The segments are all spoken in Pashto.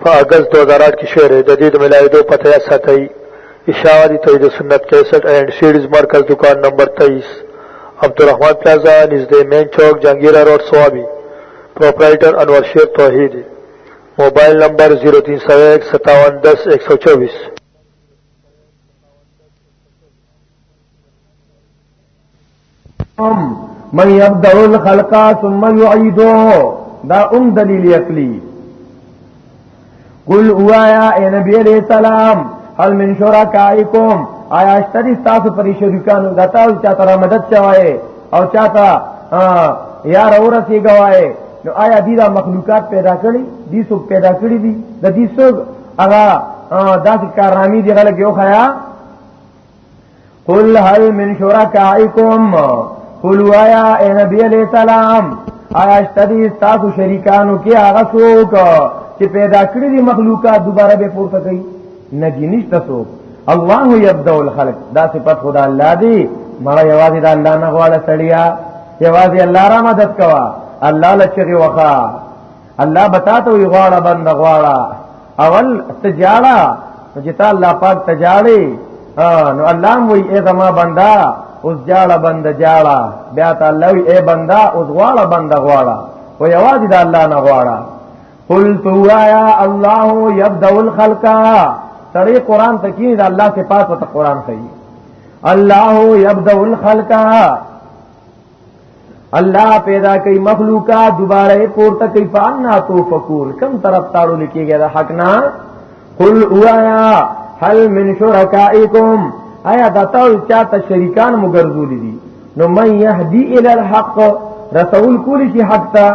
په اگست 2008 کې شعر د دې د ملاویدو پته یا ساتئ اشاعتی توحید سنت 61 اینڈ سیډز مرکز دکان نمبر 23 عبدالرحمن پلازا نزد مین چوک جنگیرہ روڈ سوابی پروپرائٹر انور شیر توحید موبائل نمبر 03015710124 من يبدأ الخلق ثم يعيده دا ام دلیل عقلی قل اوایا اے نبی علیہ السلام هل من شرکائکم آیا اشتری تاسو پر شریکانو دا تاسو چا تر مدد چوائے او چا تا یار اور سی گوائے نو آیا دی دا مخلوقات پیدا کړي دی سو پیدا کړي دي د دې سو هغه داسې کارنامې دی غلګ یو خیا قل هل من شرکائکم قل وایا اے نبی علیہ السلام آیا اشتدی تاسو شریکانو کې هغه څوک چې پیدا کړی دي مخلوقات دوباره به پورته کوي نجی نشته څوک الله یبدأ الخلق دا صفت خدا الله دی مړه یوازې دا الله نه غواړه سړیا یوازې الله را مدد کوا الله لچغي وخا الله بتا ته وی غواړه بند غواړه اول تجاړه چې تا الله پاک تجاړي نو الله وی اے زما بندا اوس جاړه بند جاړه بیا ته الله وی اے بندا اوس غواړه بند غواړه و یوازې د الله نه غواړه قل تو یا الله یبدأ الخلق سړی قران ته کې د الله صفات او قران کوي الله یبدأ الخلق الله پیدا کوي مخلوقات دوباره پورته کوي فانا تو فکون کم طرف تاړو لکیږي دا حق نه قل اوایا هل من شرکائکم آیا دا تاسو چاته شریکان مګرزول دي نو من يهدي الى الحق رسول کولی شي حق ته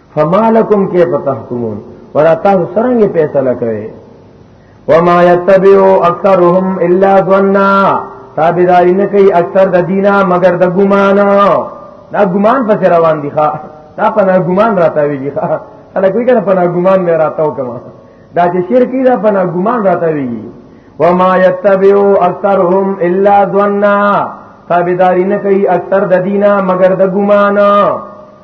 فما لکم کیف تحکمون ولا تاسو سرنګ فیصله کوي وما يتبع اکثرهم الا ظننا تابعداري نه کوي اکثر د دینا مگر د ګمان دا ګمان پس روان دي ښا دا په نه ګمان راته ویږي ښا اله کوي کنه په نه ګمان مې راته وکما دا چې شرکی دا په نه ګمان راته ویږي وما يتبع اکثرهم الا ظننا تابعداري نه کوي اکثر د دینا مگر د ګمان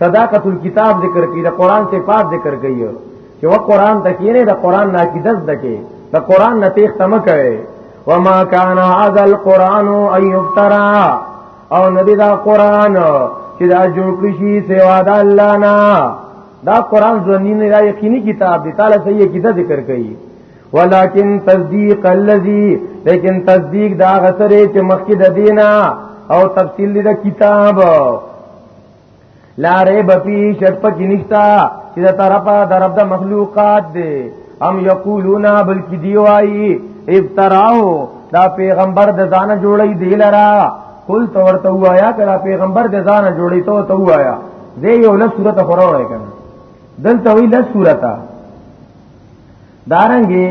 صداقت الكتاب ذکر کی دا قران صفات ذکر کیو چې و قران ته کینه دا قران ناقیدت دکې دا قران نتیخ تم کوي وما كان هذا القران ان يفترى او ندی دا قران چې دا جوړ کړی سیوا د الله نه دا قران ځنی نه را یقیني کتاب دی تعالی صحیح کیده ذکر کوي ولكن تصديق الذي لیکن تصدیق دا غسره چې مخکې د دینه او تفصیل د کتاب لا ریب فی شک پکې نشتا چې دا طرفه د رب د مخلوقات دی ام یقولون بلکې دی وایي افتراو دا پیغمبر د ځانه جوړی دی لرا قل تو ورته وایا کړه پیغمبر د ځانه جوړی ته تو وایا زه یو لس سورته خورا وای کنه دلته وی لس سورته دارنګي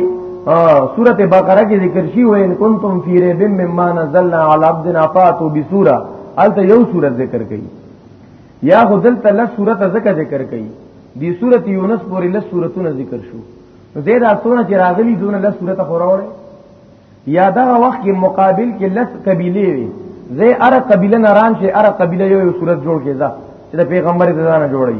سورت بقره کې ذکر شي وین کنتم فی ریب مما نزلنا علی عبدنا فاتو بسوره الته یو سورت ذکر کړي یا غدل ته لس سورت ذکر ذکر کړي دی سورت یونس پورې لس سورتونه ذکر شو زید اسونه چې راغلي دونه لس سورت خوراوړي یا دا وخت کې مقابل کې لس قبیله وي زی اره قبیله ناران شي اره قبیله یو سورت جوړ کې ځا چې پیغمبر دې ځانه جوړي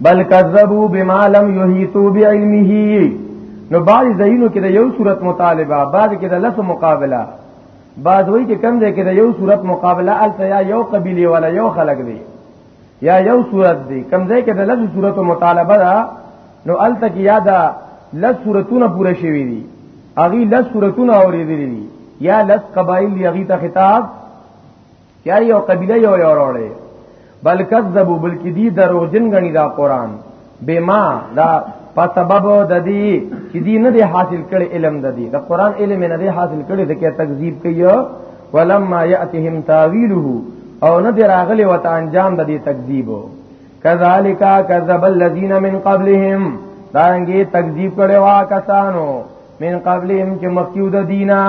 بل کذبوا بما لم يحيطوا بعلمه نو بعض ځایونو کې د یو صورت مطالبه بعض کې د لس مقابله بعض وی چې کم دی کې د یو صورت مقابله الته یا یو قبیله ولا یو خلق دی یا یو صورت دی کم ځای کې د لس صورت مطالبه ده نو الته کې یا دا لس صورتونه پوره شوي دي اغي لس صورتونه اورېدلې دي یا لس قبایل دی اغي ته خطاب یا یو قبیله یو یو وروړي بل کذبوا بلکې دی دروغجن غني دا قران بما دا په سبب د دې چې دی نه دی حاصل کړي علم د دې د قران علم نه دی حاصل کړي ځکه تکذیب کوي ولما یاتهم تاویله او نه دی راغلی وته انجام د دې تکذیب کذالک کذب الذین من قبلهم دانګي تکذیب کړي وا کسانو من قبلهم چې مخکیو د دینا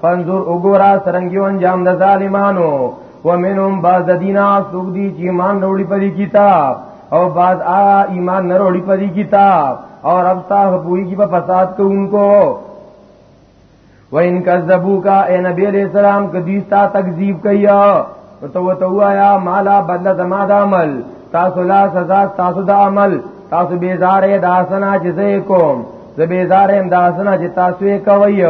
فانظر وګورا سرنګیو انجام د ظالمانو ومنهم بعض د دینا سوق دی چې ایمان وروړي په کتاب او بعض آ ایمان نه وروړي په کتاب او رب تا پوری کی په فساد کوونکو وان کذبوکا اے نبی علیہ السلام کدی تا تکذیب کیا وته وته وایا مالا بدل زما د عمل تاسو لا سزا تاسو د عمل تاسو بیزارې د اسنا چې زه کوم زه بیزارې د اسنا چې تاسو یې کوي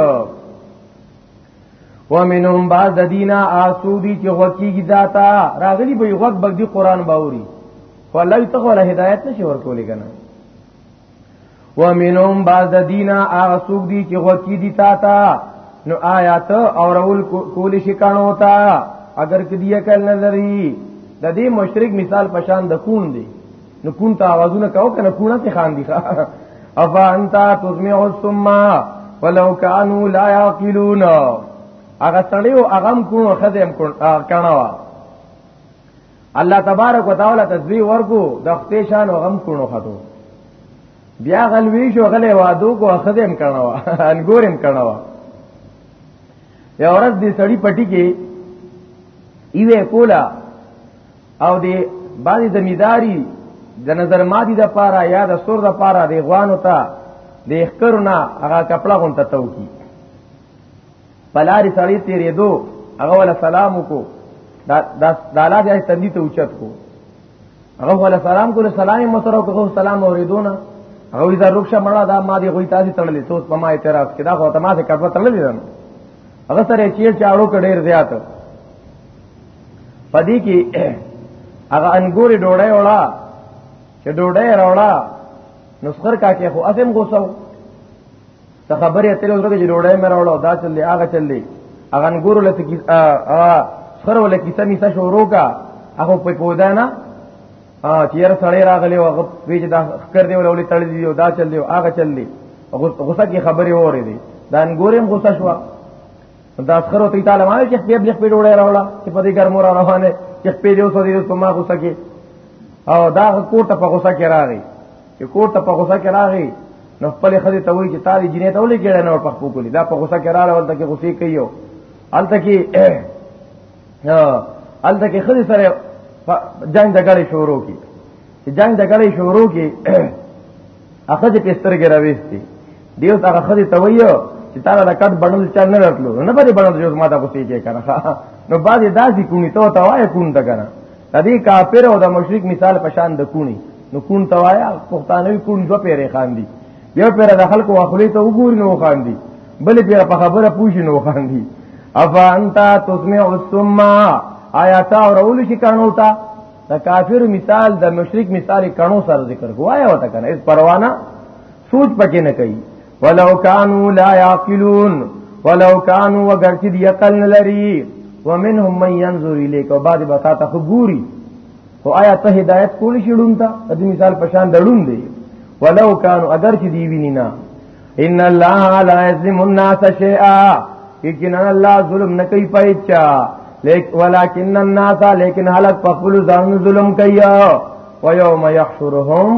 ومنهم بعض دینا آسودی چې غوکی کی داتا راغلی به غوک بغدی قران باوري ولای ته ولا هدایت نشي ورکولې کنه ومنهم بعض دینا هغه څوک دي چې غوکی دي تا تا نو آیات او رول کول شي کانو تا اگر کدی کل نظری د دې مشرک مثال پشان د کون دی نو کون ته आवाजونه کاو کنه کونه ته خان دی افا انت تسمع الصم ولو كانوا لا يعقلون هغه سړیو هغه کون خدم کون کانوا الله تبارک وتعالى تزوی ورکو د خپل شان او غم کونو خاتو بیا غلوی شو غلې وادو کو اخدم کړه وا انګورم کړه وا یو ورځ دې سړی پټی کې ایوه کولا او دې باندې زمیداری د نظر مادي د پاره یا د سور د پاره د غوانو ته د اخکرونه هغه کپڑا غونته تو کی پلاری سړی تیرې دو هغه ولا سلام کو دا دا دالا دې تندې ته اوچت کو هغه ولا سلام کو سلام مترو کو سلام اوریدونه هغه دا رخصه مړه دا ما دې غوي تاسو تړلې ته په ما اعتراض کړه خو ته ما څه کړو تړلې ده هغه سره چیر چاړو کډیر زیات پدې کې هغه انګوري ډوړې وړا چې ډوړې راوړا نسخر کا کې خو اسم غوسو ته خبرې اترې ورته چې ډوړې مې راوړو دا چلې هغه چلې هغه انګور لته کی هغه سره ولې کی سمې څه شروع کا هغه په پودا نه چې ير سړی راغلی او هغه ویج دا خکر دی ولې تړلې دی دا چلې هغه چلې غوسه کی خبرې وره دي دا انګورم غوسه شو دا سره ته تعالی ما چې په بلیک په ډوړې راوړه چې په دې ګرمو را روانه چې په دې اوسه دې په ما غوسه کې او دا کوټه په غوسه کې راغی چې کور ته په غوسه کې راغی نو خپل خدي ته وایي چې تاري جنې ته ولې کېړې نه ورپخ پوکولې دا په غوسه کې راغله ولته کې غوسې کوي او الته کې الته کې خدي سره جنگ دګړې شروع کی چې جنگ دګړې شروع کی اخه دې پستر کې راويستي دیو تا خدي ته وایي چې تا دا کټ بڼل چا نه راتلو نه پرې بڼل جو ما ته غوسې کې کنه نو بعد داسې کونی ته ته وایې کون ته کنه د دې کافر او د مشرک مثال پشان د کونی نو کون توایا پښتانوي کون دو پیرې خان دي یو پیر د خلکو واخلې ته وګوري نو خان دي بل پیر په خبره پوښي نو خان دي افا انت تسمع السم آیا تا اورول شي کانو تا د کافر مثال د مشرک مثال کانو سره ذکر کوه وته کنه اس پروانه سوچ پکې نه کوي ولو کانوا لا یعقلون ولو کانوا وگر چې دی عقل نه لري ومنهم من ينظر اليك او بعد بتا ته ګوري خو آیا ته هدایت کولی شې ړوند ته د مثال په شان د ړوند دی ولو کانو اگر چې دی ویني نه ان الله لا یظلم الناس شیئا یقینا الله ظلم نه کوي پېچا لیک ولکن الناس لیکن حالت په خپل ځان ظلم کوي او یوم یحشرهم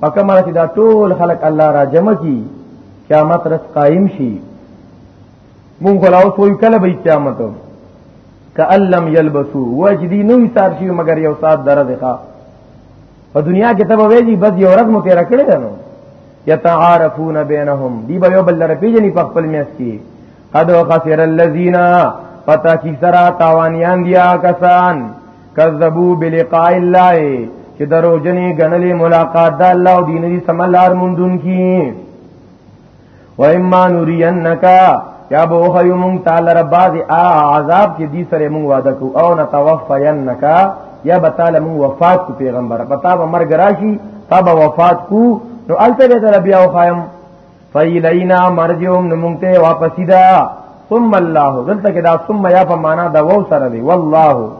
فکما چې دا ټول خلق الله را جمع کی قیامت رس قائم شي مونږ لا اوس وی کله به قیامت کأن لم یلبسو وجدی نو ایثار شي مگر یو سات درځه ښا په دنیا کې ته به ویږي بس یو ورځ مو تیر کړی نو یتعارفون بینهم دی به یو بل لره پیژني په خپل میاس کې قد خسر الذین پتا کی سرا تاوانیان دیا کسان کذبوا بلقاء الله چې درو جنې غنلې ملاقات د الله او دین دي سملار مونږ دن کی و اما نرینک یا به خو یو مونږ تعالی رب باز عذاب چې دی سره مونږ وعده کو او نتوفینک یا به تعالی مونږ وفات کو پیغمبر پتا به مرګ راشي تا به وفات کو نو الته دې رب یو خایم فیلینا مرجوم نو مونږ ته واپس دا ثم الله دلته کې دا ثم یا په معنا دا وو سره دی والله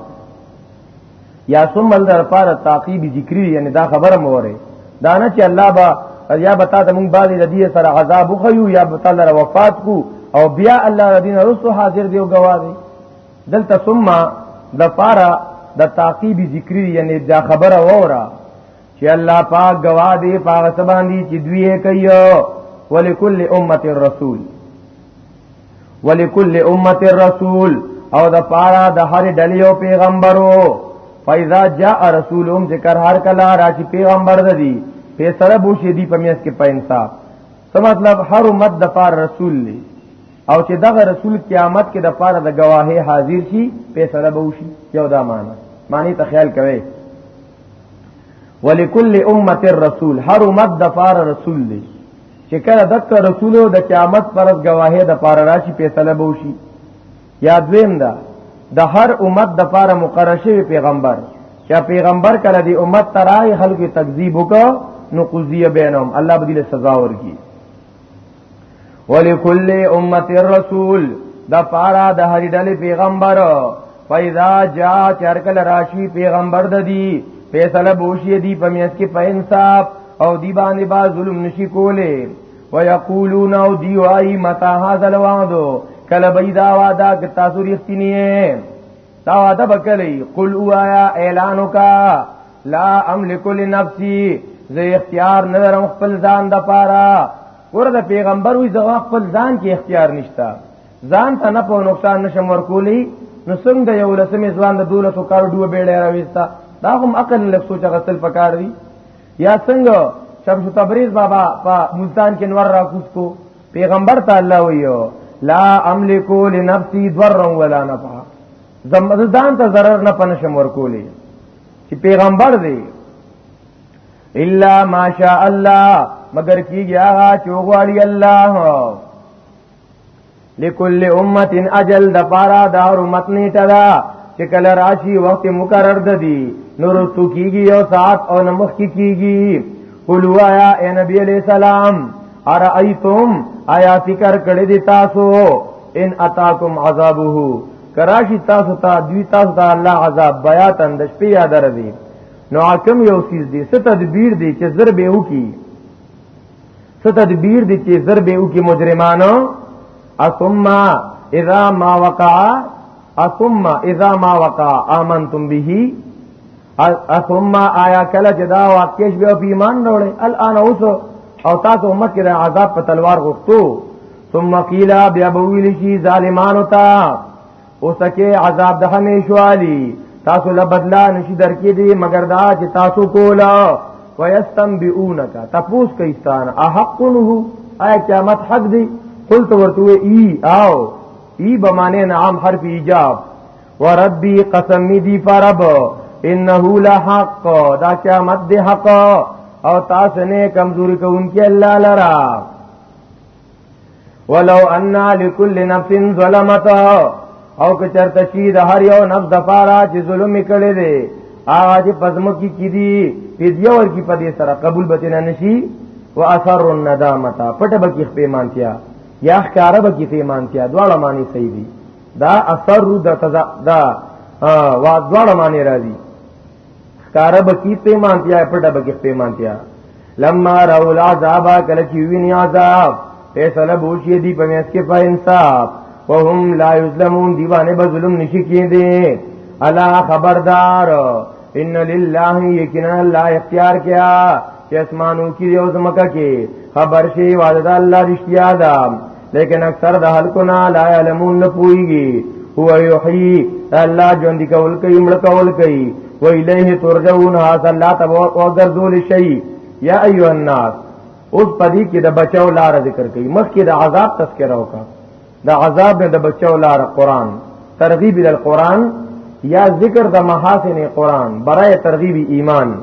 یا ثم اندر پار تعقیب ذکری یعنی دا خبره موره دا نه چې الله با یا بتا ته مونږ باندې د دې سره عذاب وخیو یا بتا لره وفات کو او بیا الله ردین رسو حاضر دی او گواه دی دلته ثم د پارا د تعقیب ذکری یعنی دا خبره وره چې الله پاک گواه دی پاک سبان دی چې دوی کوي ولکل امه رسول ولکل امه الرسول او د پارا د هر ډلې او پیغمبرو فاذا جاء رسولهم ذکر هر کلا را چې پیغمبر د دي په سره بو شي دي په میاس کې په انصاف څه مطلب هر امت د پار رسول لی او چې دغه رسول قیامت کې د پاره د گواهی حاضر شي په سره بو شي یو دا معنی معنی ته خیال کوي ولکل امه الرسول هر امت د پار رسول لی چې کله دک رسولو د قیامت پرز گواهه د پاره راشي فیصله به وشي یا دویم دا د هر امت د پاره مقرر شوی پیغمبر چې پیغمبر کله دی امت ترای خلکو تکذیب وکړو نو قضیه بینهم الله به دې سزا ورکړي ولکل امه الرسول د پاره د هر ډلې پیغمبر فیضا جا چرکل راشی پیغمبر د دی فیصله بوشی دی په میس کې په انصاف او دی باندې با ظلم نشی کوله ويقولون او دی وای متا هاذا الوعد کله بيدا وادا ک تاسو رښتینی دا واده بکلی قل اوایا اعلانو کا لا املک لنفسي زه اختیار نه لرم خپل ځان د پاره ورته پیغمبر وي زه خپل ځان کې اختیار نشته ځان ته نه په نقصان نشم ورکولی نو څنګه د یو لسمې ځوان د دولسو کارو ډوه بیړې راويستا دا هم عقل لږ سوچ غسل پکار دی یا څنګه شمس تبریز بابا په ملتان کې نور راکوس کو پیغمبر ته الله ویو لا املکو لنفسي ضرا ولا نفع زمزدان ته zarar نه پنشم ورکولې چې پیغمبر دی الا ماشاء الله مگر کیږي هغه چوغواړي الله لکل امه اجل د پارا د هر امت نیټه ده چې کله راشي وخت مقرر ده دي نور تو کیږي یو ساعت او نمخ کی کیږي قولوا یا اے نبی علیہ السلام ارایتم آیا فکر کړی دی تاسو ان اتاکم عذابه کراشی تاسو ته دوی تاسو ته الله عذاب بیا تن د شپې یاد راځي نو حکم یو سیز دی ست تدبیر دی چې ضرب یو کی څه تدبیر دي چې ضرب یو کې مجرمانو ثم اذا ما وقع ثم اذا ما وقع امنتم به ثم آیا کله چې دا واقع شوه په ایمان وروړي الان اوس او تاسو امت کې د عذاب په تلوار غوښتو ثم قیل بیا بویل شي ظالمانو ته او تکي عذاب د همیشوالي تاسو له بدلا نشي درکې دي مگر دا چې تاسو کولا ويستنبئونك تپوس کیستان احقنه اي قیامت حق دي قلت ورته ای او ای بمانه نعم حرف ایجاب وربي قسم دي فرب انه لحق دا قیامت دي حق او تاسو نه کمزوري کوونکی الله لرا ولو ان لكل نفس ظلمت او که چرته شي د هر یو نفس د پاره چې ظلم کړي دي هغه چې پزمو کې کې دي پیډیا ور کې په دې سره قبول به نه نشي واثر الندامه پټ به کې پیمانتیا یا ښکارا به کې پیمانتیا دواړه معنی صحیح دي دا اثر د تزا دا وا دواړه معنی راځي کار به کی پیمانتیا پټه به کی پیمانتیا لما راول عذاب کله چې ویني عذاب فیصله بوشي دی په میس کې په انصاف وهم لا یظلمون دیوانه به ظلم نشي کېده الا خبردار ان لله یقینا الله اختیار کیا چې اسمانو کې او زمکه کې خبر شي وعده الله رښتیا ده لیکن اکثر د خلکو نه لا علمون نه پويږي هو یحیی الله ژوند کول کوي مړ کول کوي و الیه ترجعون هاذ الله تبو او ګرځول شي یا ایو الناس اوس پدی کې د بچاو لار ذکر کوي مخکې د عذاب تذکرہ وکا د عذاب نه د بچاو لار قران ترغیب ال قران یا ذکر د محاسن قران برای ترغیب ایمان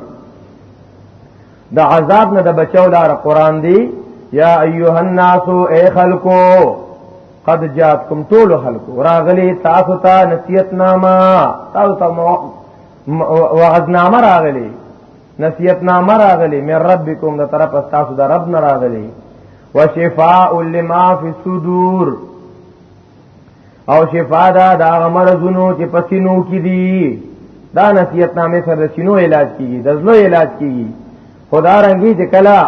د عذاب نه د بچاو لار قران دی یا ایها الناس اے خلقو قد جاتکم طول خلقو راغلی تاسو ته نصیحت نامه تاسو ته وعظ نامه راغلی نصیحت نامه راغلی من ربکم د طرف تاسو د رب نه راغلی وشفاء لما فی الصدور او شفا دا دا مرزونو چې پسینو کې دي دا نصیحت نامې سره سینو علاج کیږي د زلو علاج کیږي خدا رنګي چې کلا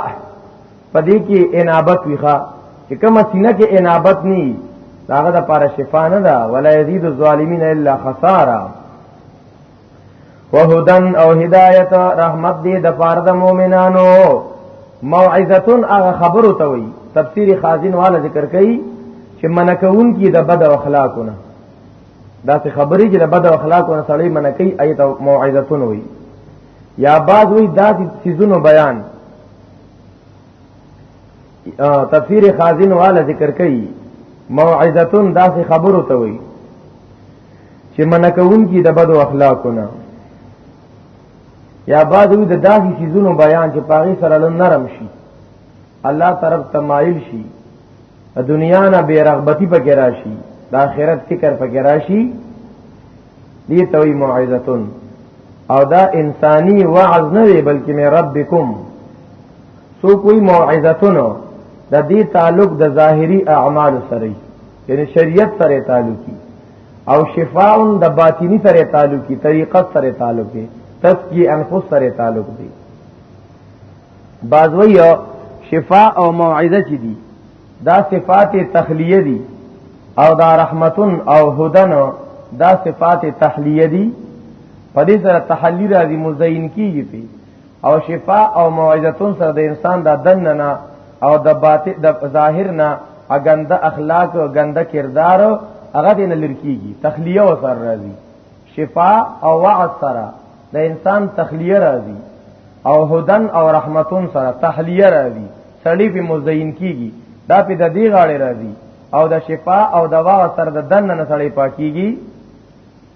پدې کې انابت ویخه چې کوم سینه کې انابت ني داغه د پاره شفا نه ده ولا یزيد الظالمین الا خساره وهدن او هدایت رحمت دی د پاره د مؤمنانو موعظتون هغه خبرو ته وي تفسیر خازن والا ذکر کوي چې منکون کی د بد اخلاقونه دا څه خبرې چې د بد اخلاقونه سړی منکې ایت موعظتون وي یا بعض وی دا سیزونو بیان تفسیر خازن والا ذکر کوي موعظتون دا څه خبرو ته وي چې منکون کی د بدو اخلاقونه یا بعد د داسې چیزونو بیان چې پاغي سره لون نرم شي الله طرف تمایل شي د دنیا نه بے رغبتی پکې راشي د آخرت فکر پکې راشي دې توي موعظتون او دا انسانی وعظ نه وی بلکې مې ربکم سو کوئی موعظتون د دې تعلق د ظاهری اعمال سره یعنی شریعت سره تعلقي او شفاء د باطینی سره تعلقي طریقت سره تعلقي تسکی انفس سره تعلق دی بازوی شفاء او موعظه چي دي دا صفات تخلیه دي او دا رحمتن او هدن دا صفات تحلیه دي په دې سره تحلی راځي مزین کیږي او شفا او موعظتون سره د انسان د دن نه او د باطن د ظاهر نه اګنده اخلاق او ګنده کردار هغه دې نه لړکیږي تخلیه و سر راځي شفا او وعظ سره د انسان تخلیه راځي او هدن او رحمتون سره تحلیه راځي سړی په مزین کیږي دا په د دې غاړه راځي او د شفا او د وعظ سره د دن نه سړی پاکیږي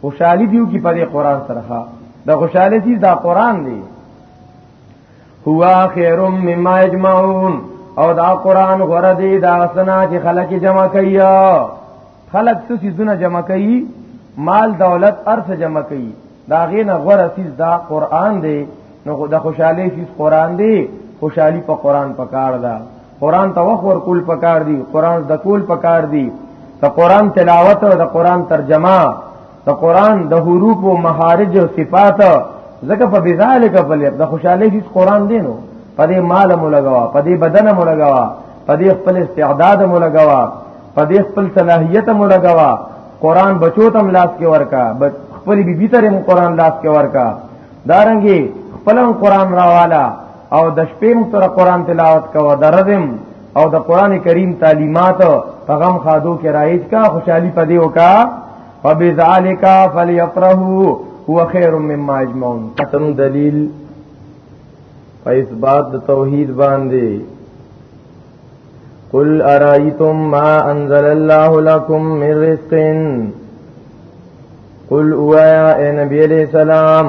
خوشحالی دیو کی پدې قران سره دا خوشحالی چیز دا قران دی هوا خیر مما یجمعون او دا قران غره دی دا سنا چې خلک جمع کوي خلک څه سيزونه جمع کوي مال دولت ارث جمع کوي دا غینه غره سیز دا قران دی نو د خوشحالی سیز قران دی خوشحالی په قران پکار ده قران ته وخت ورکول پکار دی قران د کول پکار دی د قران تلاوت او د قران ترجمه د قران د حروف او مخارج او صفات زکه په بذالک په لیب د خوشاله هیڅ قران دی نو په دې مال مو لګوا په دې بدن مو لګوا په دې خپل استعداد مو لګوا په دې خپل صلاحیت مو لګوا قران بچو تم لاس کې ورکا خپل بیبي ترې مو قران لاس کې ورکا دارنګي خپل قران راوالا او د شپې موږ سره قران تلاوت کوو د رزم او د قران کریم تعلیمات په غم خادو کې رایج کا خوشحالي پدې وکا فبذالک فلیفرحوا هو خیر مما اجمعون تم دلیل په اثبات د توحید باندې قل ارایتم ما انزل الله لكم من رزق قل اوایا اے نبی علیہ السلام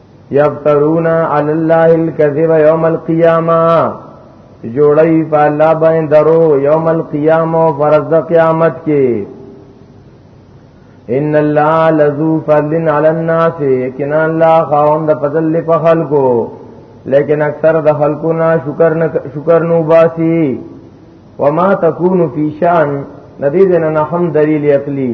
یفترون علی الله الكذب یوم القیامه جوړی په الله باندې درو یوم القیامه فرض د قیامت کې ان الله لذو فضل علی الناس کنا الله خاوند فضل په خلقو لیکن اکثر د خلقو نه شکر نه شکر نو باسی وما تكون فی شان ندی دین نه هم دلیل عقلی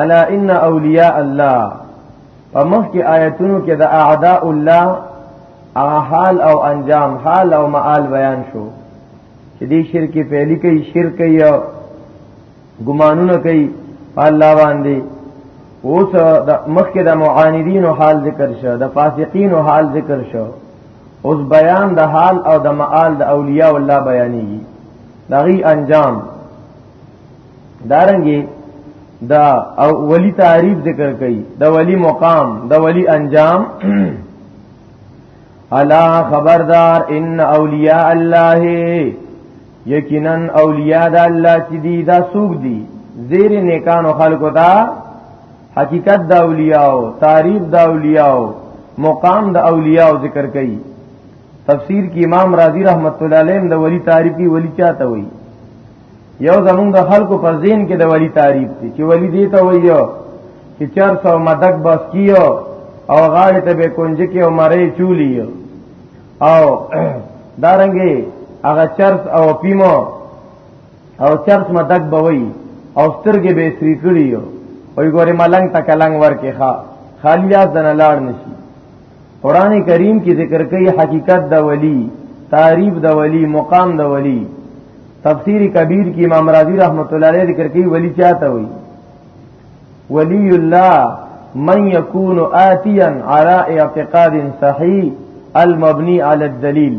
الا ان اولیاء الله په مخ کې آیتونو کې د اعداء الله حال او انجام حال او معال بیان شو چې دې شرک پهلی کوي شرک کوي او ګمانونه کوي الله باندې اوس د مخکې د معاندین او حال ذکر شو د فاسقین او حال ذکر شو اوس بیان د حال او د معال د اولیاء الله بیانېږي دغه انجام دارنګي دا او ولی تعریف ذکر کړي دا ولی مقام دا ولی انجام الا خبردار ان اولیاء الله یقینا اولیاء د الله چې دی دا سوق دی زیر نیکانو خلقو دا حقیقت دا اولیاء او تعریف دا اولیاء او مقام دا اولیاء ذکر کړي تفسیر کې امام رازی رحمت الله علیه د ولی تعریف کی ولی چاته وایي یو زمونږ د خلکو په ذهن کې د ولی تعریف دی چې ولی دی ته وایو چې 400 مدک بس کیو او غاړې ته به کونج کې او مړې چولی او دارنګي هغه چرس او پیمو او چرس مدک بوي او سترګې به سری کړی او ګورې ملنګ تکلنګ ورکې ښا خالی ځان لاړ نشي قران کریم کې ذکر کوي حقیقت د ولی تعریف د ولی مقام د ولی تفسیر کبیر کې امام رازی رحمت الله علیه ذکر کوي ولی چاته وي ولی الله من یکون آتیا علی اعتقاد صحیح المبنی علی الدلیل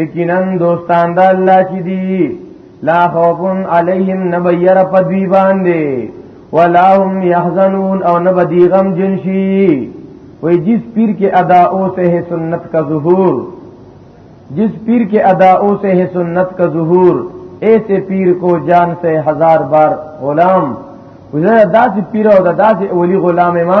یقینا دوستان د الله چې دي لا خوف علیهم نبیر پدوی باندې ولا هم يحزنون او نه بدی غم جنشي وې جس پیر کې ادا او سے ہے سنت کا ظهور جس پیر کې ادا او سے ہے سنت کا ظهور ایسے پیر کو جان سے ہزار بار غلام وزه داسې پیر او داسې اولی غلام ما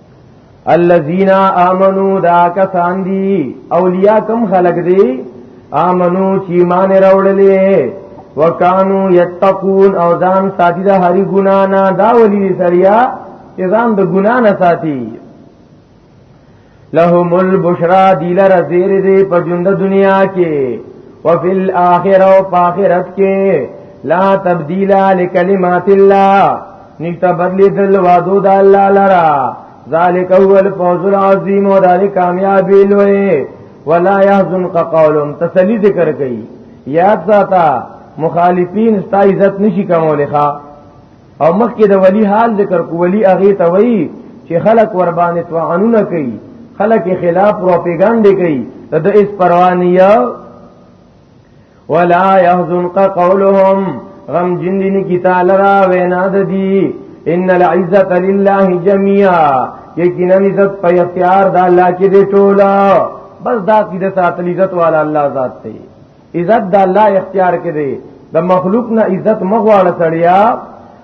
الذين امنوا دا کسان دي اولیاء کم خلق دي امنو چې مان راوړلې وکانو یتقون او ځان ساتي د هری ګنا نه دا ولی سریا ځان د ګنا نه ساتي لهم البشرا دیل رزیر دی په ژوند دنیا کې وفي الاخره او په آخرت کې لا تبديل لكلمات الله نکتا بدلی دل وادو دا اللہ لرا ذالک هو الفوز العظیم و دا کامیابی لوئے ولا يحزن قولهم تسلی ذکر کئ یاد ساته مخالفین ستا عزت نشي کومه ښا او مخکې د ولی حال ذکر کو ولی اغه ته وای چې خلق ور باندې توانونه کوي خلق خلاف پروپاګاندا کوي د اس پروانیه ولا يحزنك قولهم غم جن دین کی تعالی را وینا د دی ان العزت لله جميعا یقینا عزت په اختیار د الله کې دی ټولا بس دا کی د ساتل عزت والا الله ذات دی عزت د الله اختیار کې دی د مخلوق نه عزت مغواړه سړیا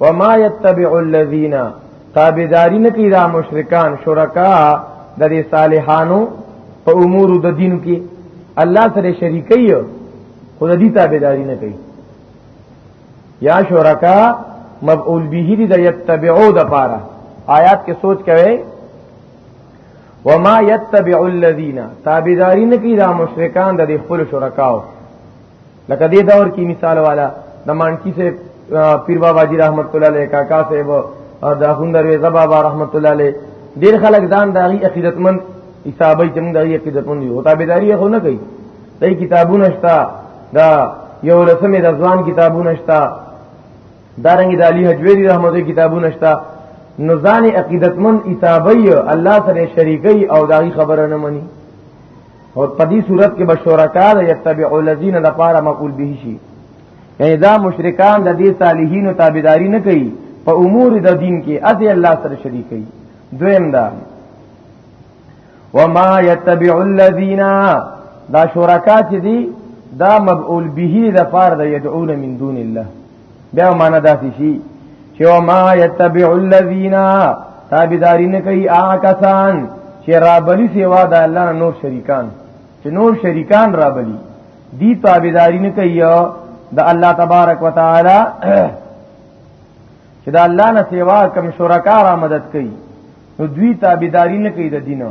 وما يتبع الذين تابعداري نه کوي دا مشرکان شرکا د دې صالحانو په امور د دین کې الله سره شریکي خو د دې تابعداري نه کوي یا شرکا مفعول به دې د یتبعو د پاره آیات کې سوچ کوي وما يتبع الذين تابعداري نه کوي دا مشرکان د خپل شرکاو لکه دې دور کې مثال والا د مانکی سے پیر بابا جی رحمت الله علیه کاکا صاحب او د خوندر وی زبابا رحمت الله علیه ډیر خلک ځان د غي عقیدتمن حسابي چې موږ د غي عقیدتمن یو تابعداري خو نه کوي دای کتابونه شتا دا یو لسمه د ځوان کتابونه شتا دارنګ د علی حجویری رحمت کتابونه شتا نو ځان عقیدتمن حسابي الله سره شریکي او داغي خبره نه مني او په دې صورت کې بشورکا د یتبع الذین لپاره مقبول به شي یعنی دا مشرکان د دې صالحینو تابعداري نه کوي په امور د دین کې اته الله سره شریک کوي دویم دا وما یتبع الذین دا شرکا چې دي دا مبعول به د فار د يدعون من دون الله بیا معنا داسې شي چې او ما یتبع الذین تابعداري نه کوي هغه کسان چې رابلی سیوا د الله نور شریکان چې نور شریکان رابلی دی تابعداري نه کوي د الله تبارک وتعالي چې د الله نه سیوا کوم شرکا را مدد کوي نو دوی تابعداري نه کوي د دینه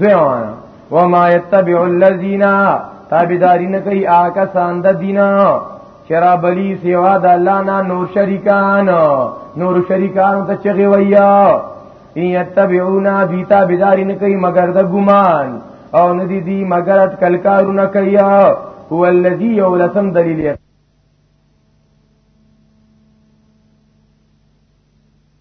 دویمانه وما يتبع الذين تابعداري نه کوي آکه سان د دینا چرا بلی سیوا د الله نه نور شریکان نور شریکان ته چغي ویا ان يتبعونا بي تابعداري نه کوي مگر د ګمان او ندی دی مگر ات کلکارونه کوي هو الذي يولسم دلیل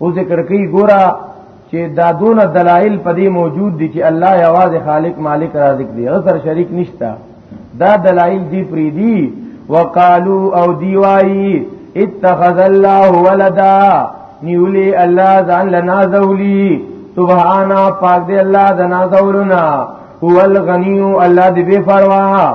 او ذکر کوي ګورا چې دا دون دلایل پدې موجود دي چې الله یوازې خالق مالک رازق دی غیر شریک نشتا دا دلایل دی پری دی وقالو او دی وای اتخذ الله ولدا نیولی الله ځان لنا ذولی سبحانا پاک دی الله ذنا ذولنا هو الغنی الله دی بے پروا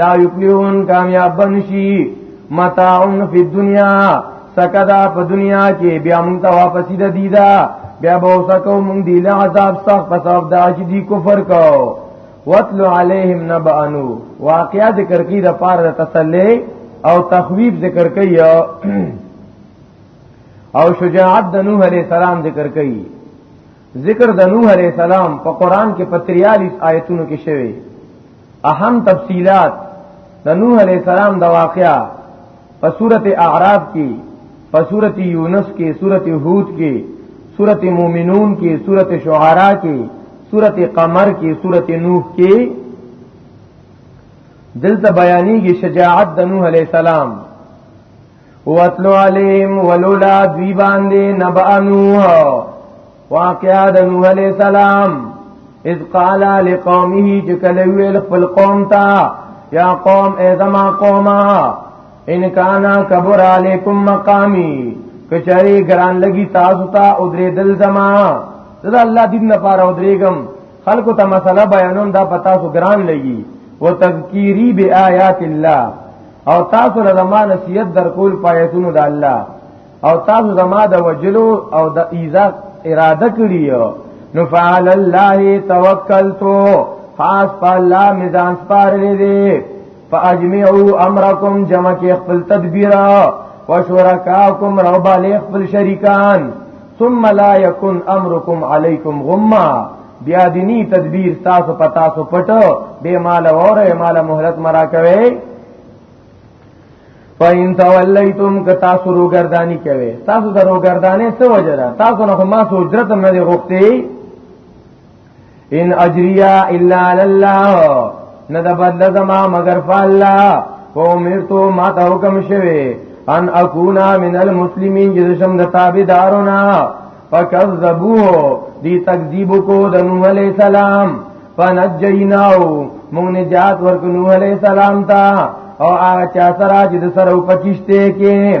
لا یفلحون کامیاب بنشي متاعن فی الدنیا سکدا په دنیا کې بیا مونږ ته واپس دي دیدا بیا به وسکو مونږ دی له عذاب څخه په سبب دا چې دی کفر کو وتل علیہم نبانو واقعا ذکر کی د پار د تسلی او تخویب ذکر کوي او شجاعت د نوح علی السلام ذکر کوي ذکر د نوح علیہ السلام په قران کې په 43 آیتونو کې شوی اهم تفصيلات د نوح علیہ السلام د واقعا په سورته اعراف کې په سورته یونس کې سورته هود کې سورته مومنون کې سورته شعرا کې سورته قمر کې سورته نوح کې دلته بیانېږي شجاعت د نوح علیہ السلام واتلو علیم ولولا دوی باندې نبأ نوح واقعا د نوح علیہ السلام اذ قال لقومه چې کله ویل خپل قوم ته یا قوم ای زما قوما ان کان کبر علیکم مقامی کچری ګران لګی تاسو ته او درې دل زما دا الله دین نه پاره او درېګم خلکو ته مسله بیانوم دا پتا سو ګران لګي وتذکیری بیاات الله او تاسو له ما نصیحت در کول پایتونو د الله او تاسو زما د وجلو او د ایزا اراده کړی نو فعل الله توکلتو خاص په الله میزان سپارلې دي فاجمعوا امرکم جمع کې خپل تدبیر او شرکاکم رب علی خپل شریکان ثم لا يكن امركم عليكم غمّا بیا دینی تدبیر تاسو په تاسو پټو به مال اوره مال مهلت مرا کوي فین تولیتم ک تاسو روګردانی کوي تاسو د روګردانې څه وجه ده تاسو نه ما سو اجرت نه دی غوښتي ان اجریا الا لله نه د بدل زما مگر فالله او مرتو ما ته حکم شوه ان اكونا من المسلمین جزشم د تابعدارنا فكذبوه دی تکذیب کو د نوح علیہ السلام فنجیناو مونږ نجات ورک نوح علیہ السلام ته او هغه چا سره چې د سره په کیشته کې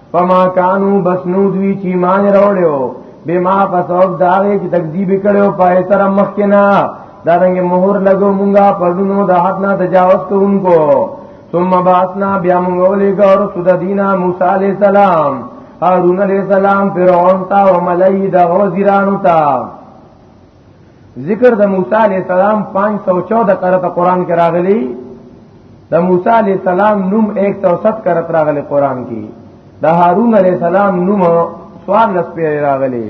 فما کانو بس نو دوی چې مان راوړیو بما فسوب داغه چې تکذیب کړو پای سره مخ کې نه دا رنګ مہر لګو مونږه پردونو د حد نه تجاوز کوونکو ثم باسنا بیا مونږ ولې ګور سود دینا موسی علی السلام هارون علی السلام فرعون تا او ملای دا وزیرانو تا ذکر د موسی علی السلام 514 کرت قران کې راغلی د موسی علی السلام نوم 107 کرت راغلی قران کې د هارون علی السلام نوم سوال لس پیر راغلی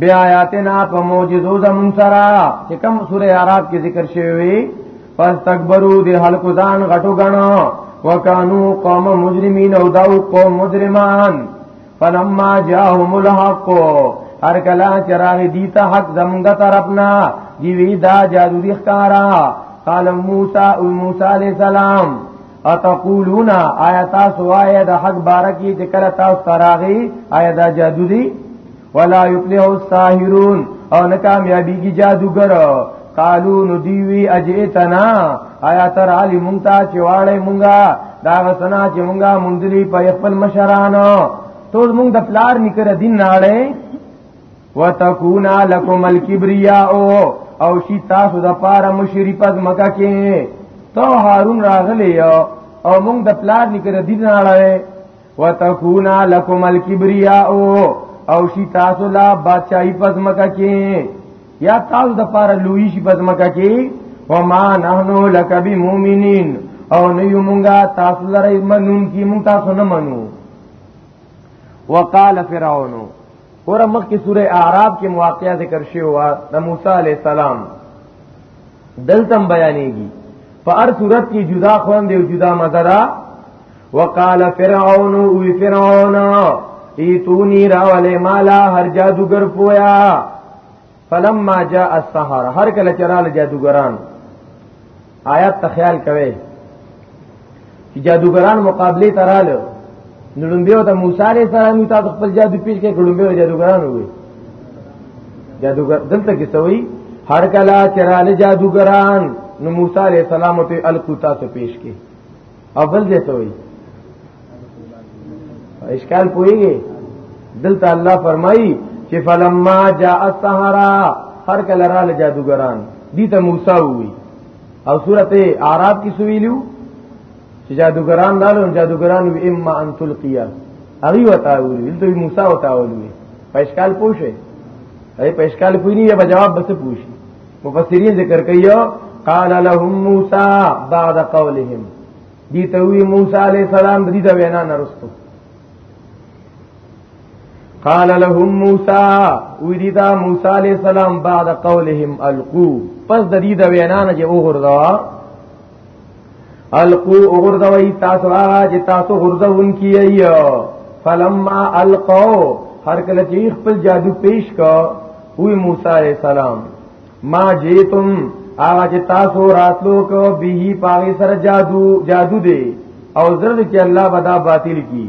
بیا آیاتنا په معجزو زمون سرا چې کوم سوره اعراف کې ذکر شوی وي پس تکبرو دی حلق ځان غټو غنو وکانو قوم مجرمین او داو قوم مجرمان فلما جاءهم الحق هر کلا چراغ دیتا حق زمونږ طرفنا دی وی دا جادو دی ښکارا قال موسی او موسی علیہ السلام اتقولون آیات سوای د حق بارکی چې کله تاسو تراغي آیات جادو دی ولا یفلح الساحرون او نه کامیابی کی جادوګر قالو نو دیوی اجئتنا آیا تر علی مونتا چې واړې مونږه دا غسنا چې مونږه مونږلی په خپل مشرانو ټول مونږ د پلار نکره دین ناړې وتکونا لکم الکبریا او او شی تاسو د پاره مشری پز مکه کې تو هارون راغلی او مونږ د پلار نکره دین ناړې وتكونا لكم الكبرياء او شي تاسو لا بادشاہي پزمکه کې یا تاسو د پاره لوی شي پزمکه کې وما نحنو لك بمؤمنين او نه یو مونږه تاسو لره منون کی مونږ تاسو نه منو وقال فرعون اور مخ کی سوره اعراف کې مواقعه ذکر شوی و د موسی علی السلام دلتم بیانېږي په هر صورت کې جدا خوان دی او جدا مزرا وقال فرعون او فرعون ایتونی راولی مالا هر جادوگر پویا فلما جاء السحر هر کله چرال جادوگران آیات ته خیال کوي چې جادوگران مقابله تراله نړمبیو ته موسی علیہ السلام یو تاسو خپل جادو پیش کې ګړمبیو جادوگران وي جادوګر دلته کې سوي هر کلا چرال جادوگران نو موسی علیہ السلام ته الکو تاسو پیش کې او بل دې ته وي اشکال پويږي دلته الله فرمایي چې فلما جاء السحرا هر کله را له جادوګران دي ته موسی وي او سورته اعراف کې سویلو چې جادوګران دالو جادوګران وي اما ان تلقیا هغه وتا وي دلته موسی وتا وي په اشکال پوښي هغه په اشکال پوي نه یا جواب بس پوښي مفسرین ذکر کوي قال لهم موسی بعد قولهم دي ته وی موسی عليه السلام دې دا وینا نرستو قال لهم موسی وی دي دا موسی عليه السلام بعد قولهم القو پس د دې دا وینا نه چې وګرځوا القو اوغردوی تاسو آغا چه تاسو غردون کی ایو فلما القو هر کله چې خپل جادو پیش کا وی موسی علیہ السلام ما جیتم آغا چه تاسو راتلو کو بیهی پاغی سر جادو جادو دے او زرد چې الله بدا باطل کی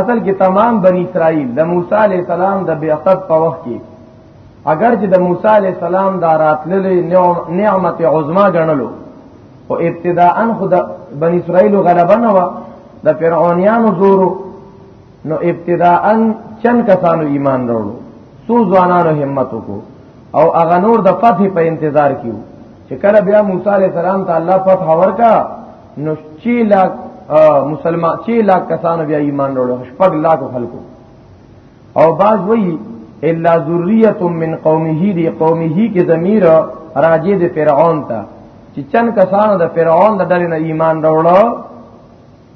اصل کې تمام بنی اسرائیل د موسی علی السلام د بیعت په وخت کې اگر چې د موسی علی السلام دا راتللې نعمت عظما ګڼلو او ابتداء خود بنی اسرائیل غلبه نه و د فرعونانو زورو نو ابتداء چن کسانو ایمان وروړو سو ځوانانو همت وکړو او هغه نور د فتح په انتظار کیو چې کله بیا موسی علی السلام ته الله فتح ورکا نو 6 لاک مسلمان 6 لاک کسان بیا ایمان وروړو شپږ لاک خلکو او بعض وی الا ذریه من قومه دی قومه کې ضمیر راجی د فرعون ته چې چن کسان د فرعون د ډلې نه ایمان وروړو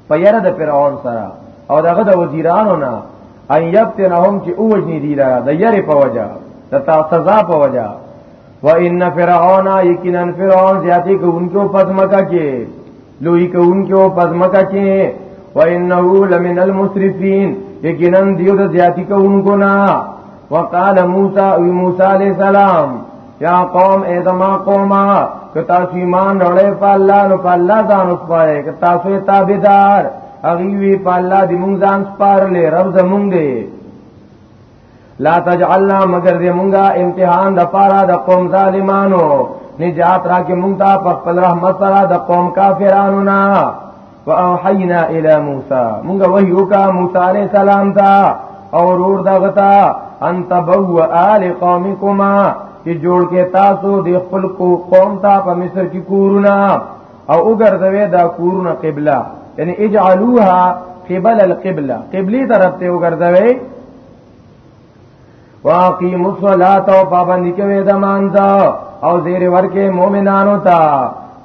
په یره د فرعون سره او دغه د وزیرانو نه ان یبتنهم چې اوجنی دی لاره د یری په وجه د تاسو په وجه و ان فرعون یقینا فرعون زیاتی کوونکو پزمکا کې لوی کوونکو پزمکا کې و انه لمن المسرفين یقینا دیو د زیاتی کوونکو نا وقال موسی او موسی علی السلام یا قوم ایدما قوما کتا سیمان رړې په الله نو په الله ځان وسپاره کتا سو تابعدار اغي وی په الله دی مونږ ځان سپارلې رب زمونږ دی لا تجعلنا مگر دې مونږه امتحان د پاره د قوم ظالمانو نجات را کې مونږ ته په خپل رحمت سره د قوم کافرانو نه واوحینا الی موسی مونږ وحی وکا موسی علیہ السلام ته او رور دغتا ان تبوا آل قومکما چې جوړ کې تاسو د خپل کو قوم ته په مصر کې کورونه او وګرځوي دا کورونه قبله یعنی اجعلوها قبل القبله قبلی طرف ته وګرځوي واقیم الصلاۃ او پابند کوي د مانځه او زیر ورکه مؤمنانو ته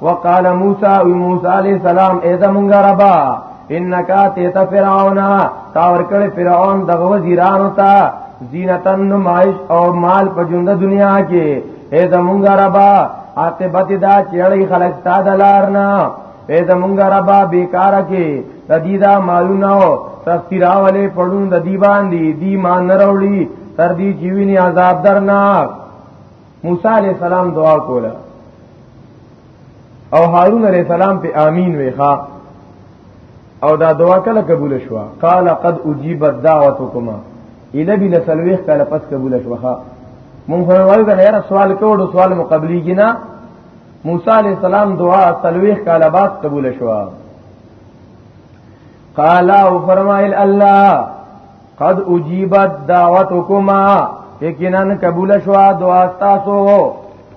وقال موسی او موسی علی السلام اې زمونږ ربا انک اتیت فرعون تا ورکل فرعون دغه وزیرانو ته زینتن نمائش او مال په ژوند دنیا کې اے زمونږ ربا عاقبت دا چړی خلق تا دلارنا اے زمونږ ربا بیکار کې تدیدا مالونو سستی راولې پړون د دی باندې دی مان نروړي تر دې جیویني عذاب درناک موسی علی السلام دعا کوله او هارون علی السلام په امین ویخا او دا دعا کله قبول شو قال قد اجيبت دعوتكما اله بل سلويخ کله پس قبول شو ها مونږ فرمایو کنه یاره سوال کوو سوال مقابلی کینا موسی علی السلام دعا سلويخ کله بعد قبول شو قال او فرمایل الله قد اجيبت دعوتكما یقینا قبول شو دعا تاسو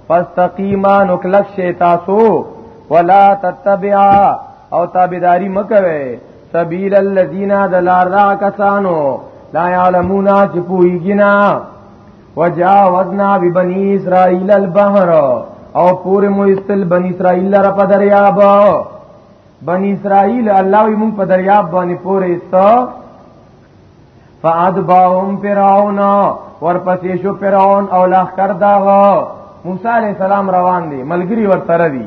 فاستقیما نکلک شی تاسو ولا تتبعا او تابعداري مکوي سبیل الذین دلار دا کسانو لا يعلمون چې پوهیږنا وجاوزنا ببنی اسرائیل البحر او پورې مو استل بنی اسرائیل لره په دریاب بنی اسرائیل الله یې مونږ په دریاب باندې پورې استو فادباهم فرعون ورپسې شو فرعون او لاخ کړ داغه موسی علی السلام روان دي ملګری ورتره دي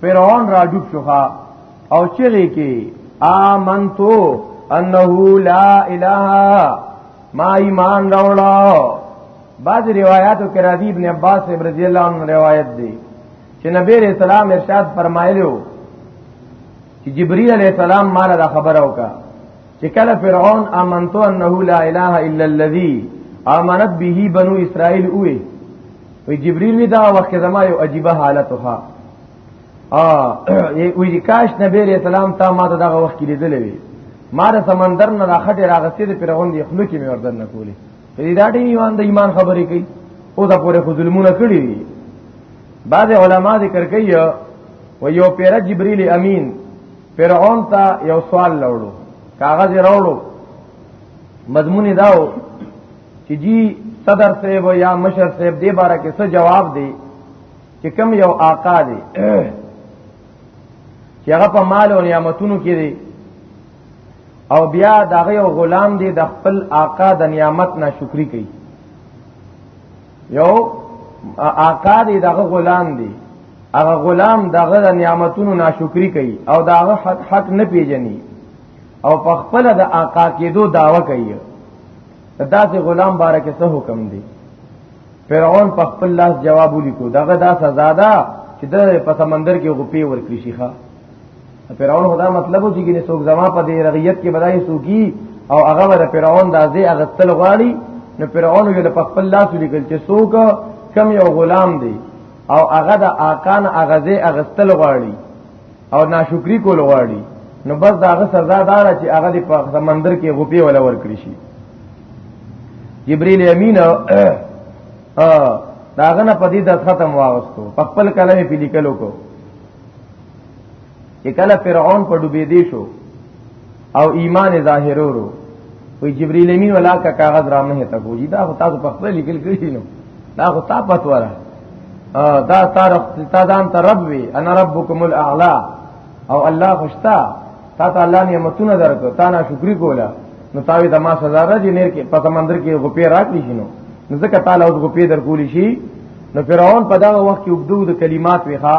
فرعون را ډوب شو او چیغې کې آمنتو انه لا اله ما ایمان راوړا بعض روایتو کې راځي ابن عباس رضی الله عنه روایت دی چې نبی رسول الله ارشاد فرمایلو چې جبرئیل علیہ السلام مال دا خبر اوکا چې کله فرعون امنتو انه لا اله الا الذي امنت به بنو اسرائيل اوه وی جبريل وی دا وخت زما یو عجیب حالت وها ا وی کاش نبی رسول سلام تا ما ته دغه وخت کې لیدلې وی ما د سمندر نه راخټه راغستې د فرعون دی خلک می وردن نه کولی دې دا ډې ایمان د ایمان خبرې کوي او دا پورې خو ظلمونه کړی دي بعض علما ذکر کوي و یو پیر جبرئیل امین فرعون ته یو سوال لوړو کاغذ راوړو مضمون داو چې جی صدر صاحب یا مشر صاحب دې باره کې څه جواب دی چې کم یو آقا دی چې هغه په مال او نعمتونو کې دی او بیا دغه یو غلام دی د خپل آقا د نعمت نه شکرې کوي یو آقا دی دغه غلام دی هغه غلام دغه د نعمتونو ناشکری کوي او دغه حق حق نه پیژني او په خپل د آقا کېدو داوا کوي دا چې غلام بارکه څه حکم دی فرعون په خپل لاس جواب ولیکو دغه دا سزا ده چې د په سمندر کې غپې ورکړي شيخه فرعون خدا مطلب و چې ګنې څوک زما په دې رغیت کې بدای سوکی او هغه ور فرعون دازې اغتل غواړي نو فرعون یې په خپل لاس لیکل چې څوک کم یو غلام دی او هغه د آکان اغزه اغستل غواړي او ناشکری کول غواړي نو بس داغه سزا دار چې هغه د سمندر کې غوپی ولا ور کړی شي جبرئیل امین داغه نه پدې د ختم واغستو خپل کلمې په لیکلو کو چې کله فرعون په ډوبې دی شو او ایمان ظاهرورو وی جبرئیل امین ولا کا کاغذ را مه ته کوجی دا خو تاسو په خپل لیکل کړی نو دا خو تا پتوره دا تارخ تا دان ته رب وی انا ربکم الاعلى او الله خوشتا تا ته الله نعمتونه درکو تا نه شکرې کولا نو تاوی دما سزا را دي نیر کې په سمندر کې غپې راکړي شنو نو ځکه تعالی اوس غپې در کولی شي نو فرعون په دا وخت کې وګدو د کلمات ویخا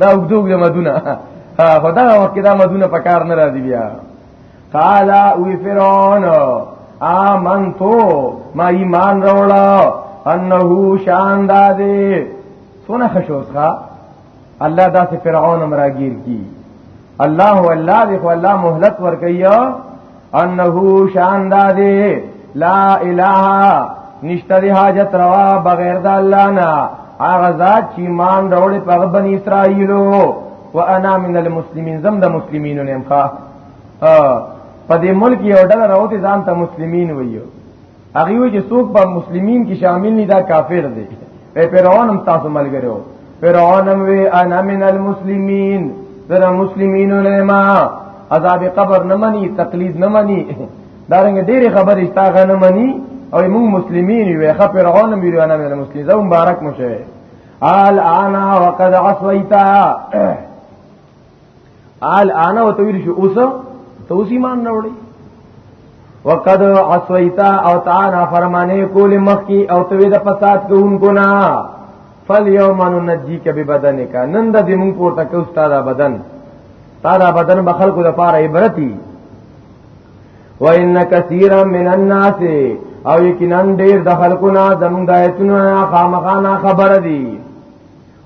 دا وګدوګ د مدونه خدا وخت کې دا مدونه په کار نه راځي بیا قال وی فرعون آمنتو ما ایمان روړا انه شان دادې سونه خشوس ښا الله دا سه فرعون امراگیر کی الله والله دی خو الله مهلت ورکیا انه شان دادی لا اله نشتری حاجت روا بغیر د الله نه هغه ذات چې ایمان راوړي په بنی اسرائیلو وانا من المسلمین زم د مسلمانینو نه مخه په دې ملک یو ډله راوتی ځان ته مسلمانین ویو هغه وی چې څوک په مسلمانین کې شامل نه دا کافر دی په فرعون هم تاسو ملګری وو فرعون هم وی انا من المسلمین زه مسلمین لما عذاب قبر نه مني تقلید نه مني دارنګ ډېری خبرې تا غ نه مني او موږ مسلمین یو ښه فرعون هم وی انا من المسلمین زه مبارک مشه آل انا وقد عصیتا آل انا وتویل شو اوس ته اوس ایمان نه وړي وقد عصیتا او تعالی فرمانه کول مخ کی او توی د فساد کوونکو نه فالیوم ننجیک ببدنک نن د دې مونږ پورته کو استاد بدن تا دا بدن به خلکو د پاره عبرتي وان کثیرا من الناس او یقینا ډیر د خلکو نه زمونږ د ایتونو خامخانه خبر دي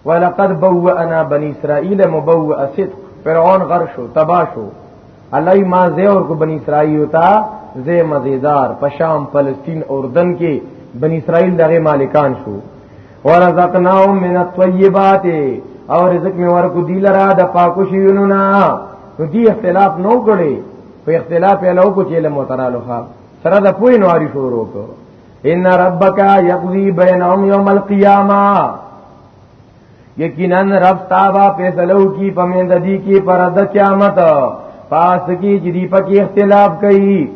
ولقد بوأنا بني اسرائيل مبوء صدق فرعون غرق شو تباہ شو الله ما زه اور کو بني اسرائيل ہوتا زه مزیدار پشام فلسطین اردن کې بني اسرائيل دغه مالکان شو ورزقناهم من الطيبات او رزق می ورکو دی لرا د پاکو شیونو نا نو دی اختلاف نو کړي په اختلاف یې لو کو چې له مترالو ها سره د پوی نواری شروع کړو ان ربک یقضی بینهم یوم القیامه یقینا رب تابا فیصلو کی پمیند دی کی پر د قیامت پاس کی جدی پکی اختلاف کئی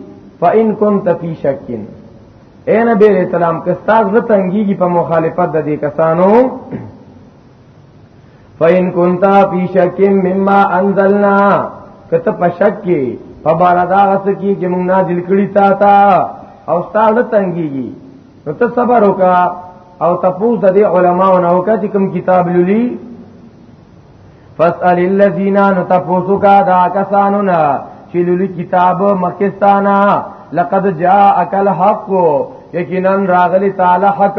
فإن كنت في شك اے نبی علیہ السلام کستاز وتنگی کی په مخالفت د دې کسانو فین کنتا فی شک مما انزلنا کته په شک کې په بار دا غس کې چې موږ نازل کړی تا تا او ستاره تنګيږي نو ته صبر وکا او تپوس د علماء نه وکا چې کوم کتاب لولي فاسال الذين نتفوسوا كذا كساننا چې لولي کتاب مکستانا لقد جاء اکل حق یقینا راغلی تعالی حق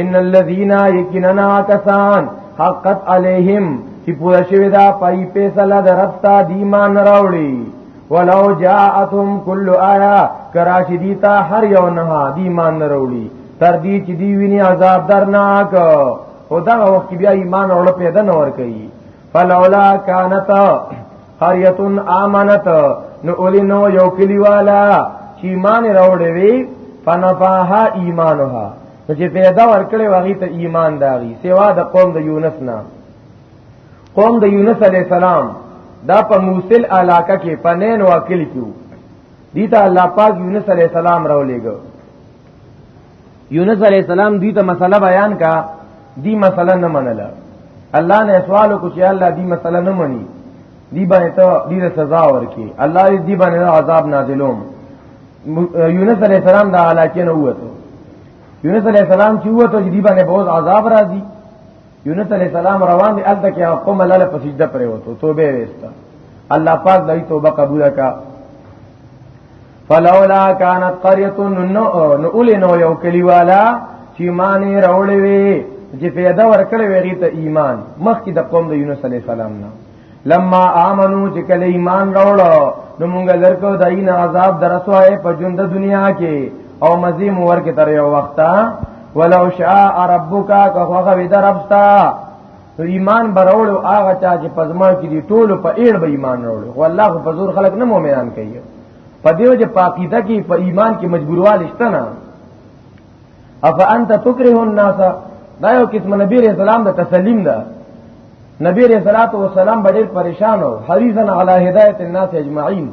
ان الذين يكننا كسان حقت عليهم چې پوره شوی دا پای فیصله درپتا دی مان راوړي ولو جاءتهم كل آیا کراشدی تا هر یو نه دی مان راوړي تر دې چې دی ویني عذاب درناک او دا وخت بیا ایمان اورل پیدا نه ور کوي فلولا كانت قريه امنت نو اولینو یو کلیوالا چې ایمان راوړې وی فنفاها ایمانها نو چې پیدا ورکړې واغی ته ایمان داغي سوا د قوم د یونس نه قوم د یونس علی السلام دا په موصل علاقه کې پنین واکل کیو دیتا الله پاک یونس علی السلام راولېګو یونس علی السلام دوی ته مسله بیان کا دی مسله نه منله الله نه سوال کو چې الله دی مسله نه مني دی باندې ته دی سزا ورکي الله دې دی باندې عذاب نازلوم یونس علی السلام دا علاقه نه وته یونس علی السلام چې وته چې دی باندې بہت عذاب راځي یونس علی السلام روان دي الته کې قوم الله په سجده پرې وته توبه وستا الله پاک دای توبه قبول کا فلولا كانت قريه نو اول نو یو کلی والا چې معنی راولې وي چې پیدا ورکړې ویری ته ایمان مخکې د قوم د یونس علی السلام نه لما امنو چې کله ایمان راوړو نو موږ لرکو داین عذاب درسوای په ژوند دنیا کې او مزي مور کې تر یو وخته ولو شاء ربک که هغه وی دربستا نو ایمان براوړو هغه چا چې پزما کې دي ټول په اړ به ایمان راوړي خو الله په زور خلق نه مؤمنان کوي په دیو چې پاکیده کې په ایمان کې مجبوروال شته نه اف انت تکره الناس دا یو قسم نبی رسول الله د تسلیم ده نبی رسول الله والسلام ډېر پریشان او حریصن علی هدایت الناس اجمعین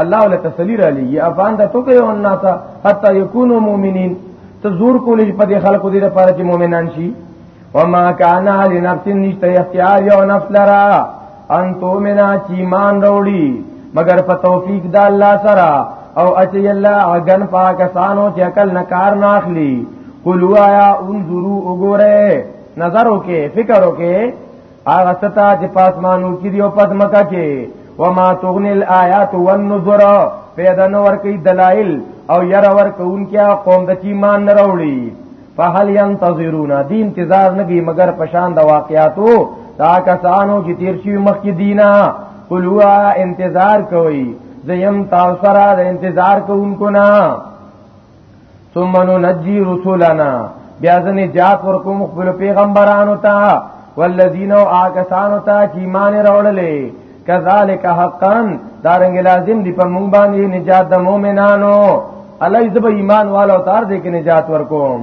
الله ولا تسلی را لګي افغان د تو کوي ان ناسا حتا یکونو مؤمنین ته زور کولې په دې خلکو دې لپاره چې مؤمنان شي وما کان لنفس نشته اختیار یو نفس لرا ان تو منا چې ایمان وروړي مگر په توفیق د الله سره او اچي الله اغن پاکستانو چې عقل نکار ناخلی قلوا یا انظروا وګوره نظر وکي فکر وکي هغه ستا چې پاسمانو کې دی او پدمکا کې وما تغني الآيات والنذر پیدا نور کوي دلائل او ير ور کوونکیا قوم د چی مان نه راوړي فهل ينتظرون دی انتظار نه کوي مگر پشان د واقعاتو دا کسانو چې تیر شي مخ کې دینا قلوا انتظار کوي زیم تاسو را د انتظار کوونکو نه ثم ننجي رسلنا بیا ځنې جات ورکوم خپل پیغمبرانو ته والذین او آکسانو ته چې ایمان راوړلې کذالک حقا دارنګ لازم دی په مونږ باندې نجات د مؤمنانو الیس به ایمان والو تار دې کې نجات ورکوم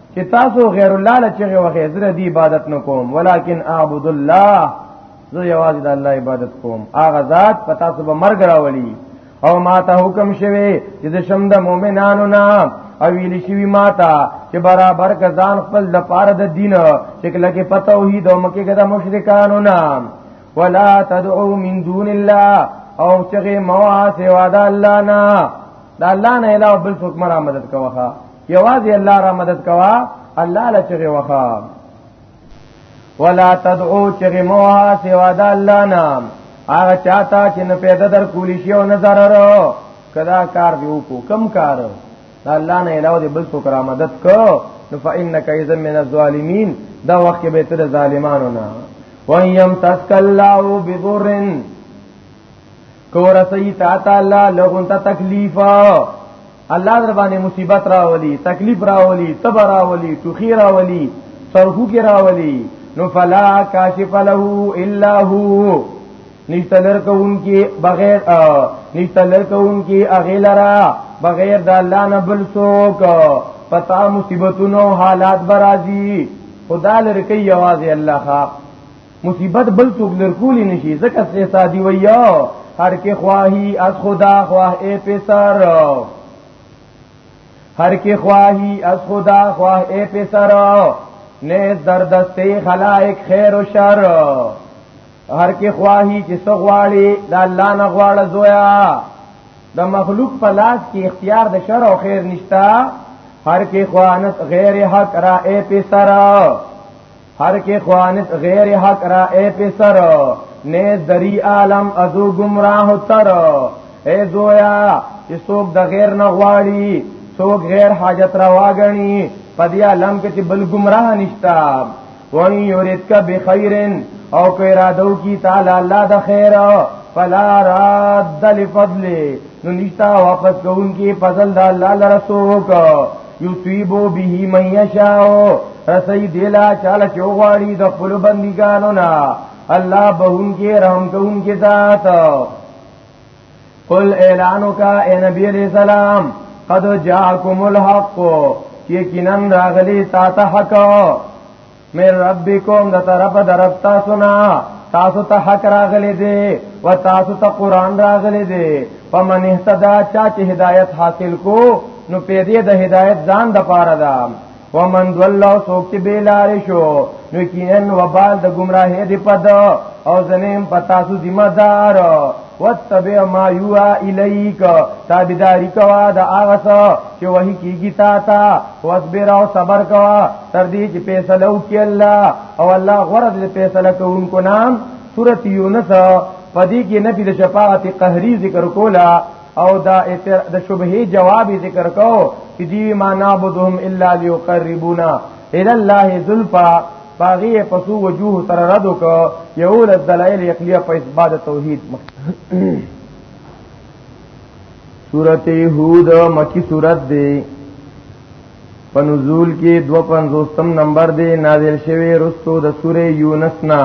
چې تاسو غیر الله له چغه وغه زره دی عبادت نه کوم ولکن اعبد الله زه یوازې د الله عبادت کوم هغه ذات پتا سو به مرګ راولي او ما ته حکم شوه چې د شم د مؤمنانو نه او ویل شوی ما ته چې برابر کزان خپل د پاره د دین چې کله کې پته وي د مکه کې د مشرکانو نه ولا تدعو من دون الله او چې موا سوا د الله نه د الله نه علاوه بل څوک مرا مدد کوه یوازې الله را مدد کوا الله لچغه وخا ولا تدعو چغه موها سوا د الله نام هغه چاته چې نه پیدا در کولی شي او نه ضرر کدا کار دی کو کم کار الله نه علاوه بل څوک را مدد کو نو فإنك إذا من الظالمين دا وخت به تر ظالمانو نه وَيَمْ تَسْكَ اللَّهُ بِضُرٍّ کور سي تا تعالی لغون ته تکلیف الله در باندې مصیبت راولي تکلیف راولي تب راولي ټوخي راولي سرخو کې راولي نو فلا کاشف له الا هو نشتلر کون کی بغیر نشتلر کون کی اغیلرا بغیر د الله نه بل څوک پتا مصیبتونو حالات برازي خدا لري کوي आवाज الله ښا مصیبت بل څوک لرکولی نشي ځکه سه سادي ویا هر کې خواهی از خدا خواه اے پسر هر کې خواهی از خدا خواه اے پسر نه در دسته خلائق خیر و شر هر کې خواهی چې سغواړي د الله نه غواړه زویا د مخلوق په لاس کې اختیار د شر او خیر نشتا هر کې خوانت غیر حق را اے پسر هر کې خوانس غیر حق را اے پسر نه دری عالم ازو گمراه تر اے زویا چې څوک د غیر نه غواړي څوک غیر حاجت را واغني پدیا لم کې چې بل گمراه نشتا وان یرید کا بخیرن او کو ارادو کی تعالی الله د خیر فلا راد لفضل نو نشتا واپس کوونکی فضل د الله لرسوک یصيبو به من یشاء رسي دلا چاله چوغاړي د خپل بندګانو نه الله بهون کې رحم کوون کې ذات قل اعلانو کا اے نبی علیہ السلام قد جاءکم الحق یقینا راغلی تا ته حق مې ربکم د طرف درف تاسو نه تاسو ته حق راغلي دي و تاسو ته قران راغلي دي فمن اهتدى چا چې هدايت حاصل کو نو پیدې د هدايت ځان د پاره ده ومن ضل او سوک چې بیلار شو نو کینن وبال د گمراهی دی پد او زنیم پتا سو ذمہ دار وتبع ما یوا الیک تابعداری کوا دا هغه څه چې وਹੀ کیږي تا تا واصبر او صبر کوا تر دې چې فیصله وکړي الله او الله غره دې فیصله کوونکو نام سورۃ یونس پدې کې نفي د شفاعت قهری ذکر کولا او دا د شبهه جواب ذکر کو چې دی ما نعبدهم الا ليقربونا الى الله ذلفا باغی پسو وجوه تر رد وک یو له دلایل عقلیه په اثبات توحید مخ سورت هود مکی سورت دی په نزول کې 250 نمبر دی نازل شوی رستو د سوره یونس نا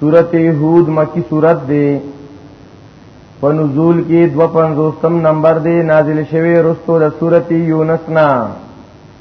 سورت هود مکی سورت دی په نزول کې 250 نمبر دی نازل شوی رستو د سورت یونس نا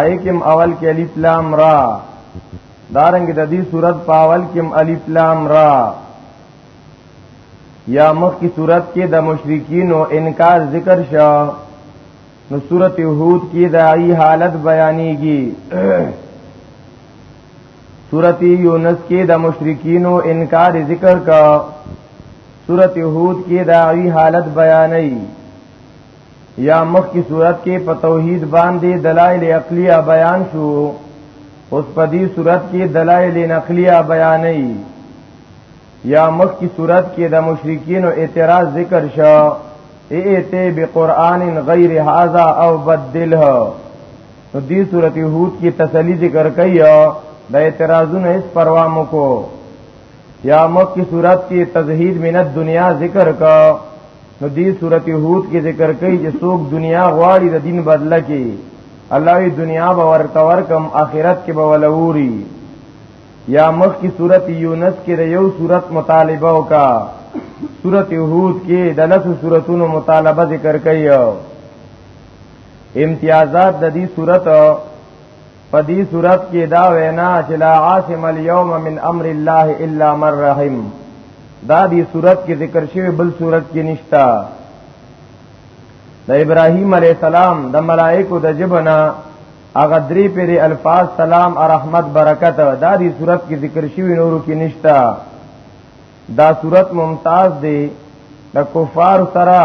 ایکم اول کې الف لام را دارنګ د دې صورت په اول کې الف لام را یا مخ کی صورت کې د مشرکین او انکار ذکر شو نو صورت یهود کې د ای حالت بیانېږي صورت یونس کې د مشرکین او انکار ذکر کا صورت یهود کې د ای حالت بیانېږي یا مخ کی صورت کې په توحید باندې دلایل عقلیه بیان شو اوس په دې صورت کې دلایل نقلیه بیانې یا مخ کی صورت کې د مشرکین او اعتراض ذکر شو ایته بقران غیر هذا او بدله نو دې صورت یهود کی تسلی ذکر کایو د اعتراضونو هیڅ پروا مکو یا مخ کی صورت کې تزهید من الدنیا ذکر کا نو دې صورت هود کې ذکر کوي چې څوک دنیا غواړي د دین بدله کې الله وی دنیا به ورته ورکم آخرت کې به ولوري یا مخ کی صورت یونس کې د یو صورت مطالبه وکا صورت هود کې د لسو صورتونو مطالبه ذکر کوي امتیازات د دې صورت په دې صورت کې دا وینا چې لا عاصم اليوم من امر الله الا من رحم دا دې صورت کې ذکر شوی بل صورت کې نشتا د ابراهیم علی السلام د ملائکو د جبنا اغه درې پیری الفاظ سلام او رحمت برکت دا دې صورت کې ذکر شوی نورو کې نشتا دا صورت ممتاز دی د کفار سره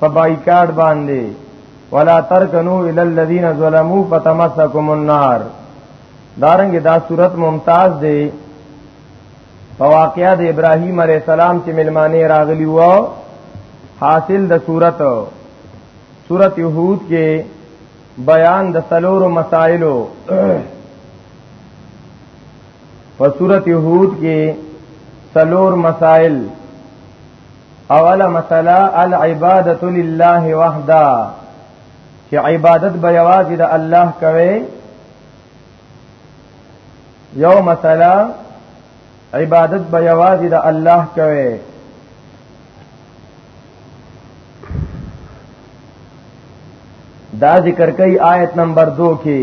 په بایکاټ باندې ولا ترکنو الی الذین ظلموا فتمسکم النار دارنګ دا صورت ممتاز دی په واقعیا د ابراهیم علی السلام چې ملمانه راغلی وو حاصل د صورت صورت یهود کې بیان د سلور مسائلو په سورته هود کې سلور مسائل اوله مسله العباده لله وحده چې عبادت به یوازې د الله کوي یو مسله عبادت به یوازې د الله کوي دا ذکر کوي آیت نمبر 2 کې